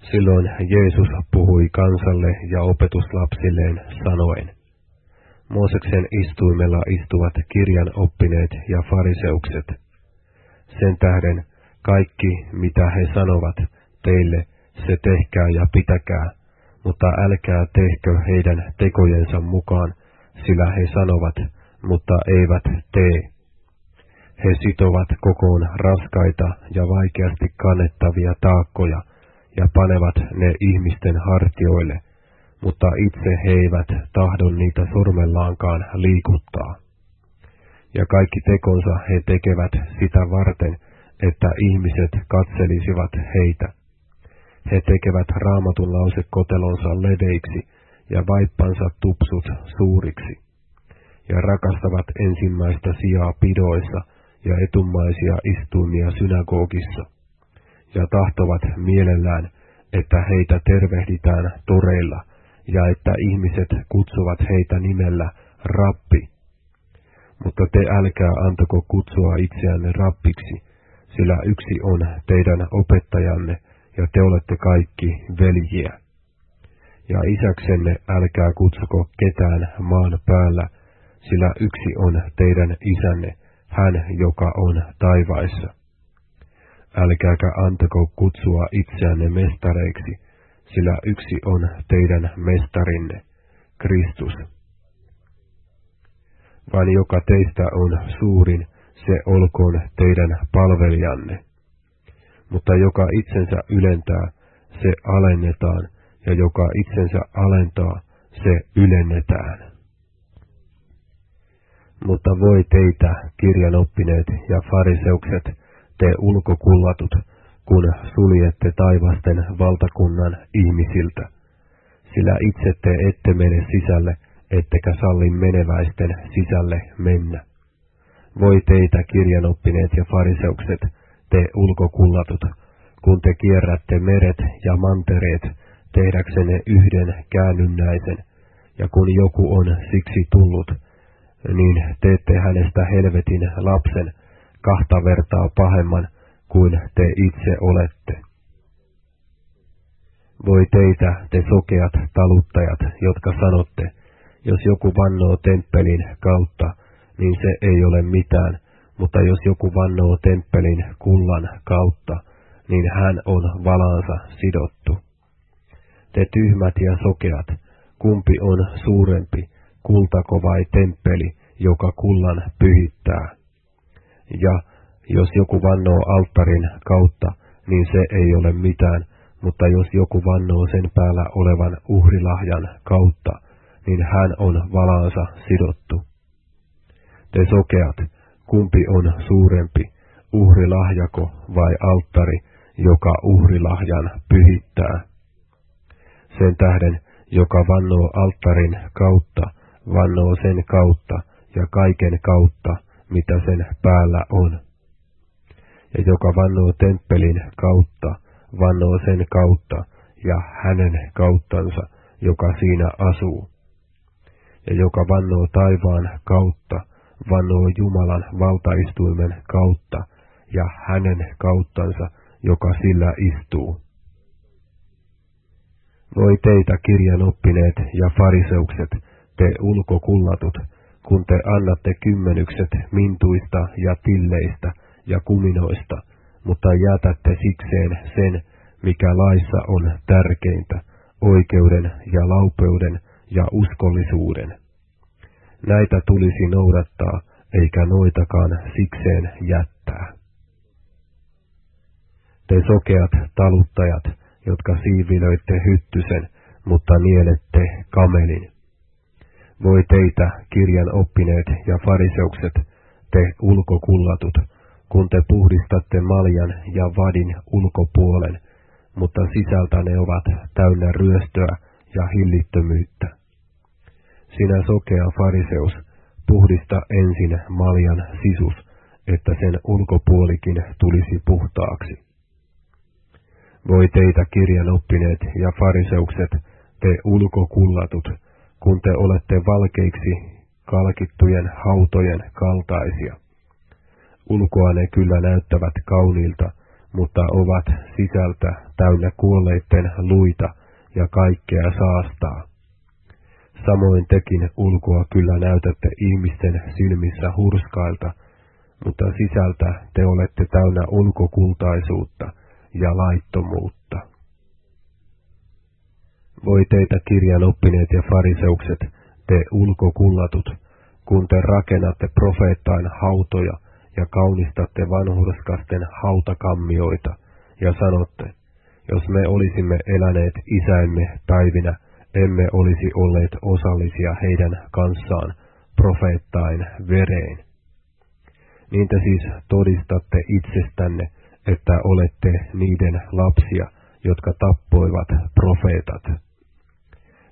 Silloin Jeesus puhui kansalle ja opetuslapsilleen sanoen, Mooseksen istuimella istuvat kirjan oppineet ja fariseukset. Sen tähden kaikki, mitä he sanovat teille, se tehkää ja pitäkää, mutta älkää tehkö heidän tekojensa mukaan, sillä he sanovat, mutta eivät tee. He sitovat kokoon raskaita ja vaikeasti kannettavia taakkoja ja panevat ne ihmisten hartioille, mutta itse he eivät tahdon niitä sormellaankaan liikuttaa. Ja kaikki tekonsa he tekevät sitä varten, että ihmiset katselisivat heitä. He tekevät raamatun lausekotelonsa leveiksi ja vaippansa tupsut suuriksi, ja rakastavat ensimmäistä sijaa pidoissa ja etumaisia istuimia synagogissa, ja tahtovat mielellään, että heitä tervehditään toreilla, ja että ihmiset kutsuvat heitä nimellä rappi. Mutta te älkää antako kutsua itseänne rappiksi, sillä yksi on teidän opettajanne, ja te olette kaikki veljiä. Ja isäksenne älkää kutsuko ketään maan päällä, sillä yksi on teidän isänne, hän joka on taivaissa. Älkääkä antako kutsua itseänne mestareiksi, sillä yksi on teidän mestarinne, Kristus. Vaan joka teistä on suurin, se olkoon teidän palvelijanne. Mutta joka itsensä ylentää, se alennetaan, ja joka itsensä alentaa, se ylennetään. Mutta voi teitä, kirjan oppineet ja fariseukset, te ulkokullatut, kun suljette taivasten valtakunnan ihmisiltä, sillä itse te ette mene sisälle, ettekä salli meneväisten sisälle mennä. Voi teitä kirjanoppineet ja fariseukset, te ulkokullatut, kun te kierrätte meret ja mantereet, tehdäksenne yhden käännynnäisen, ja kun joku on siksi tullut, niin teette hänestä helvetin lapsen, kahta vertaa pahemman kuin te itse olette. Voi teitä, te sokeat taluttajat, jotka sanotte, jos joku vannoo temppelin kautta, niin se ei ole mitään, mutta jos joku vannoo temppelin kullan kautta, niin hän on valaansa sidottu. Te tyhmät ja sokeat, kumpi on suurempi, kultako vai temppeli, joka kullan pyhittää? Ja jos joku vannoo alttarin kautta, niin se ei ole mitään, mutta jos joku vannoo sen päällä olevan uhrilahjan kautta, niin hän on valaansa sidottu. Te sokeat, kumpi on suurempi, uhrilahjako vai alttari, joka uhrilahjan pyhittää? Sen tähden, joka vannoo alttarin kautta, vannoo sen kautta ja kaiken kautta, mitä sen päällä on ja joka vannoo temppelin kautta, vannoo sen kautta ja hänen kauttansa, joka siinä asuu. Ja joka vannoo taivaan kautta, vannoo Jumalan valtaistuimen kautta ja hänen kauttansa, joka sillä istuu. Voi teitä kirjan oppineet ja fariseukset, te ulkokullatut, kun te annatte kymmenykset mintuista ja tilleistä, ja kuminoista, mutta jätätte sikseen sen, mikä laissa on tärkeintä, oikeuden ja laupeuden ja uskollisuuden. Näitä tulisi noudattaa, eikä noitakaan sikseen jättää. Te sokeat taluttajat, jotka siivilöitte hyttysen, mutta nielette kamelin. Voi teitä, kirjan oppineet ja fariseukset, te ulkokullatut, kun te puhdistatte maljan ja vadin ulkopuolen, mutta sisältä ne ovat täynnä ryöstöä ja hillittömyyttä. Sinä sokea fariseus, puhdista ensin maljan sisus, että sen ulkopuolikin tulisi puhtaaksi. Voi teitä kirjan oppineet ja fariseukset, te ulkokullatut, kun te olette valkeiksi kalkittujen hautojen kaltaisia Ulkoa ne kyllä näyttävät kauniilta, mutta ovat sisältä täynnä kuolleiden luita ja kaikkea saastaa. Samoin tekin ulkoa kyllä näytätte ihmisten silmissä hurskailta, mutta sisältä te olette täynnä ulkokultaisuutta ja laittomuutta. Voi teitä kirjan oppineet ja fariseukset, te ulkokullatut, kun te rakennatte profeettain hautoja ja kaunistatte vanhurskasten hautakammioita, ja sanotte, jos me olisimme eläneet isäimme päivinä, emme olisi olleet osallisia heidän kanssaan profeettain vereen. Niin te siis todistatte itsestänne, että olette niiden lapsia, jotka tappoivat profeetat.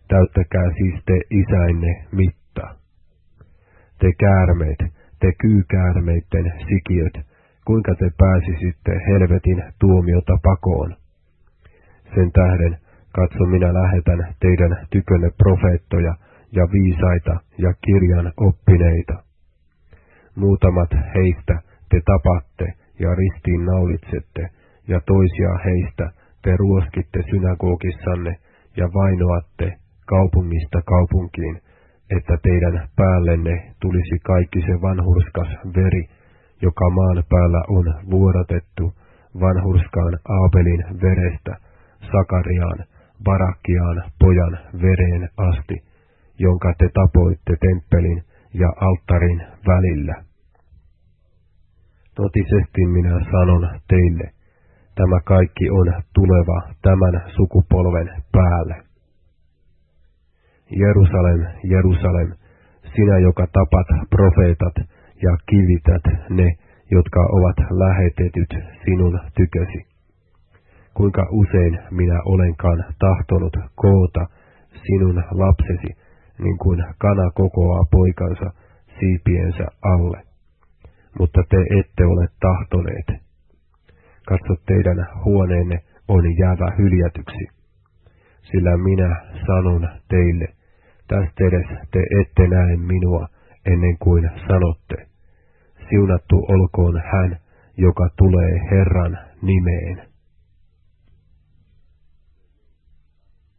Täyttäkää siis te isäinne mitta. Te käärmeet, te kyykäärmeitten sikiöt, kuinka te pääsisitte helvetin tuomiota pakoon. Sen tähden, katso minä lähetän teidän tykönne profeettoja ja viisaita ja kirjan oppineita. Muutamat heistä te tapatte ja ristiin naulitsette, ja toisia heistä te ruoskitte synagogissanne ja vainoatte kaupungista kaupunkiin, että teidän päällenne tulisi kaikki se vanhurskas veri, joka maan päällä on vuodatettu vanhurskaan Aabelin verestä Sakariaan, Barakkiaan pojan vereen asti, jonka te tapoitte temppelin ja alttarin välillä. Totisesti minä sanon teille, tämä kaikki on tuleva tämän sukupolven päälle. Jerusalem, Jerusalem, sinä joka tapat profeetat ja kivität ne, jotka ovat lähetetyt sinun tykösi. Kuinka usein minä olenkaan tahtonut koota sinun lapsesi, niin kuin kana kokoaa poikansa siipiensä alle. Mutta te ette ole tahtoneet. Katso teidän huoneenne on jäävä hyljätyksi. Sillä minä sanon teille, tästä edes te ette näe minua ennen kuin sanotte, siunattu olkoon hän, joka tulee Herran nimeen.